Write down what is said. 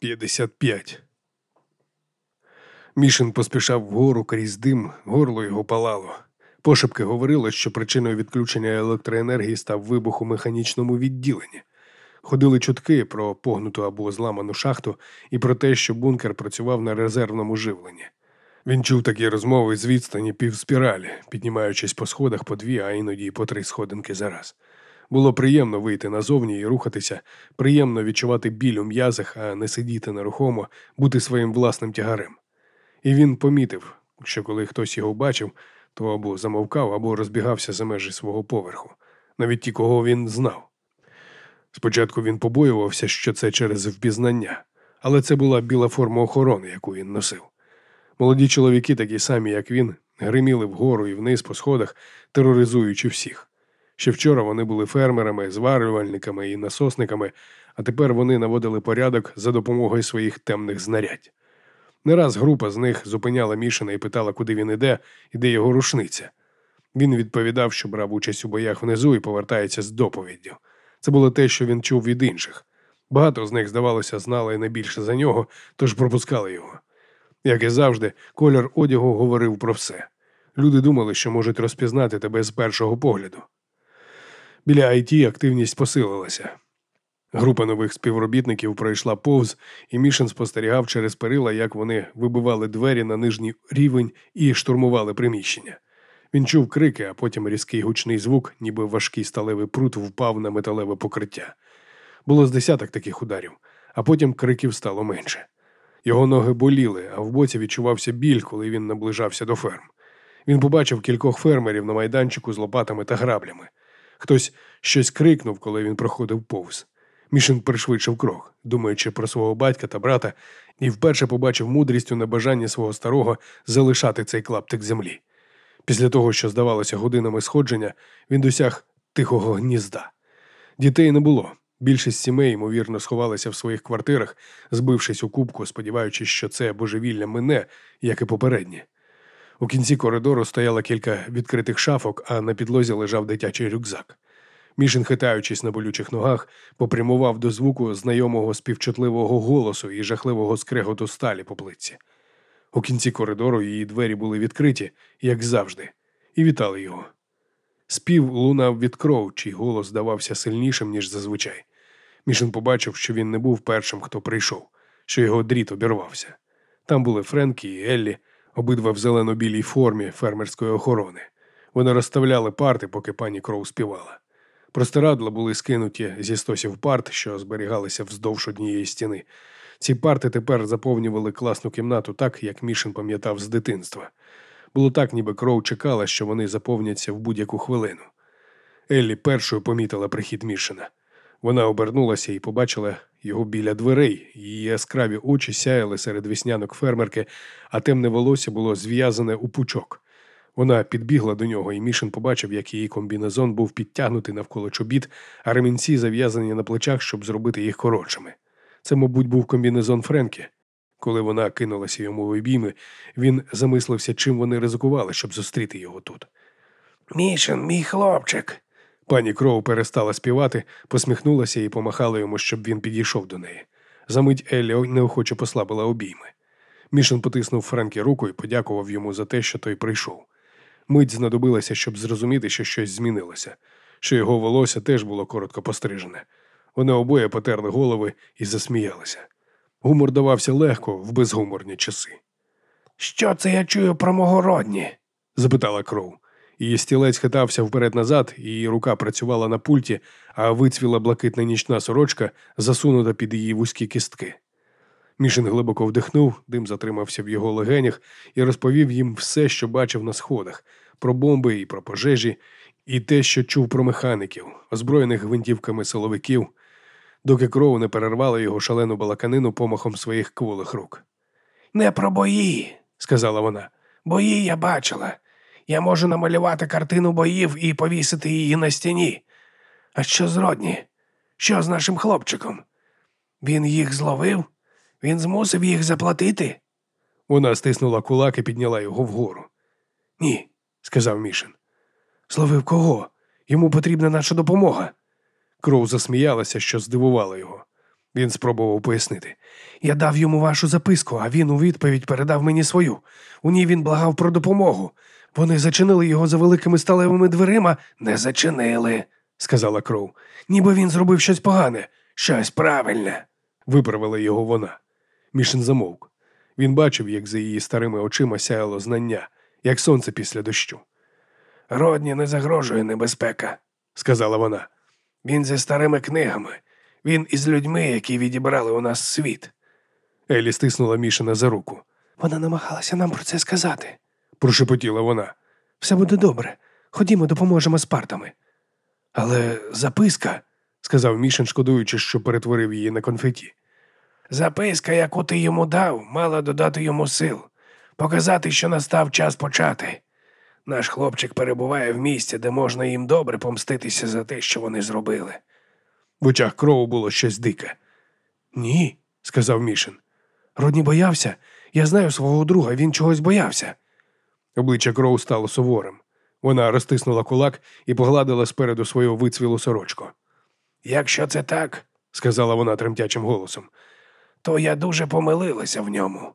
55. Мішин поспішав вгору крізь дим, горло його палало. Пошепки говорили, що причиною відключення електроенергії став вибух у механічному відділенні. Ходили чутки про погнуту або зламану шахту і про те, що бункер працював на резервному живленні. Він чув такі розмови з відстані півспіралі, піднімаючись по сходах по дві, а іноді й по три сходинки за раз. Було приємно вийти назовні і рухатися, приємно відчувати біль у м'язах, а не сидіти нерухомо, бути своїм власним тягарем. І він помітив, що коли хтось його бачив, то або замовкав, або розбігався за межі свого поверху, навіть ті, кого він знав. Спочатку він побоювався, що це через впізнання, але це була біла форма охорони, яку він носив. Молоді чоловіки, такі самі, як він, гриміли вгору і вниз по сходах, тероризуючи всіх. Ще вчора вони були фермерами, зварювальниками і насосниками, а тепер вони наводили порядок за допомогою своїх темних знарядь. Не раз група з них зупиняла Мішина і питала, куди він іде і де його рушниця. Він відповідав, що брав участь у боях внизу і повертається з доповіддю. Це було те, що він чув від інших. Багато з них, здавалося, знали не більше за нього, тож пропускали його. Як і завжди, колір одягу говорив про все. Люди думали, що можуть розпізнати тебе з першого погляду. Біля IT активність посилилася. Група нових співробітників пройшла повз, і Мішин спостерігав через перила, як вони вибивали двері на нижній рівень і штурмували приміщення. Він чув крики, а потім різкий гучний звук, ніби важкий сталевий прут впав на металеве покриття. Було з десяток таких ударів, а потім криків стало менше. Його ноги боліли, а в боці відчувався біль, коли він наближався до ферм. Він побачив кількох фермерів на майданчику з лопатами та граблями. Хтось щось крикнув, коли він проходив повз. Мішин пришвидшив крок, думаючи про свого батька та брата, і вперше побачив мудрість у небажанні свого старого залишати цей клаптик землі. Після того, що здавалося годинами сходження, він досяг тихого гнізда. Дітей не було. Більшість сімей, ймовірно, сховалися в своїх квартирах, збившись у кубку, сподіваючись, що це божевілля мине, як і попереднє. У кінці коридору стояло кілька відкритих шафок, а на підлозі лежав дитячий рюкзак. Мішин, хитаючись на болючих ногах, попрямував до звуку знайомого співчутливого голосу і жахливого скреготу сталі по плитці. У кінці коридору її двері були відкриті, як завжди, і вітали його. Спів лунав від кров, чий голос здавався сильнішим, ніж зазвичай. Мішин побачив, що він не був першим, хто прийшов, що його дріт обірвався. Там були Френкі і Еллі, обидва в зелено-білій формі фермерської охорони. Вони розставляли парти, поки пані кров співала. Простирадла були скинуті зі стосів парт, що зберігалися вздовж однієї стіни. Ці парти тепер заповнювали класну кімнату так, як Мішин пам'ятав з дитинства. Було так, ніби кров чекала, що вони заповняться в будь-яку хвилину. Еллі першою помітила прихід Мішина. Вона обернулася і побачила його біля дверей. Її яскраві очі сяяли серед віснянок фермерки, а темне волосся було зв'язане у пучок. Вона підбігла до нього, і Мішин побачив, як її комбінезон був підтягнутий навколо чобіт, а ремінці зав'язані на плечах, щоб зробити їх коротшими. Це, мабуть, був комбінезон Френкі. Коли вона кинулася йому в обійми, він замислився, чим вони ризикували, щоб зустріти його тут. Мішин, мій хлопчик. Пані Кроу перестала співати, посміхнулася і помахала йому, щоб він підійшов до неї. Замить Еллі неохоче послабила обійми. Мішин потиснув Френкі руку і подякував йому за те, що той прийшов. Мить знадобилася, щоб зрозуміти, що щось змінилося, що його волосся теж було коротко пострижене. Вони обоє потерли голови і засміялися. Гумор давався легко в безгуморні часи. Що це я чую про мого родні? запитала кров. Її стілець хитався вперед-назад, її рука працювала на пульті, а вицвіла блакитна нічна сорочка, засунута під її вузькі кістки. Мішин глибоко вдихнув, дим затримався в його легенях і розповів їм все, що бачив на сходах, про бомби і про пожежі, і те, що чув про механіків, озброєних гвинтівками силовиків, доки кров не перервала його шалену балаканину помахом своїх кволих рук. Не про бої, сказала вона. Бої я бачила. Я можу намалювати картину боїв і повісити її на стіні. А що з Родні? Що з нашим хлопчиком? Він їх зловив? Він змусив їх заплатити? Вона стиснула кулак і підняла його вгору. Ні, сказав Мішин. Зловив кого? Йому потрібна наша допомога. Кров засміялася, що здивувало його. Він спробував пояснити. Я дав йому вашу записку, а він у відповідь передав мені свою. У ній він благав про допомогу. Вони зачинили його за великими сталевими дверима, не зачинили, сказала Кроу. Ніби він зробив щось погане, щось правильне. Виправила його вона. Мішин замовк. Він бачив, як за її старими очима сяяло знання, як сонце після дощу. Родні не загрожує небезпека, Сказала вона. Він зі старими книгами. Він із людьми, які відібрали у нас світ. Елі стиснула Мішина за руку. Вона намагалася нам про це сказати. Прошепотіла вона. Все буде добре. Ходімо, допоможемо з партами. Але записка, сказав Мішин, шкодуючи, що перетворив її на конфеті. Записка, яку ти йому дав, мала додати йому сил, показати, що настав час почати. Наш хлопчик перебуває в місці, де можна їм добре помститися за те, що вони зробили. В очах крову було щось дике. Ні, сказав Мішин. Родні боявся. Я знаю свого друга, він чогось боявся. Обличчя Кроу стало суворим. Вона розтиснула кулак і погладила спереду свою вицвілу сорочку. Якщо це так, Сказала вона тремтячим голосом. то я дуже помилилася в ньому.